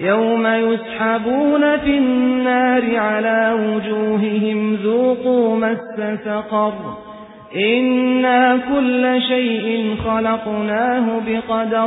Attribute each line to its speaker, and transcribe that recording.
Speaker 1: يوم يسحبون في النار على وجوههم ذوقوا مس سقر. إنا كل شيء خلقناه بقدر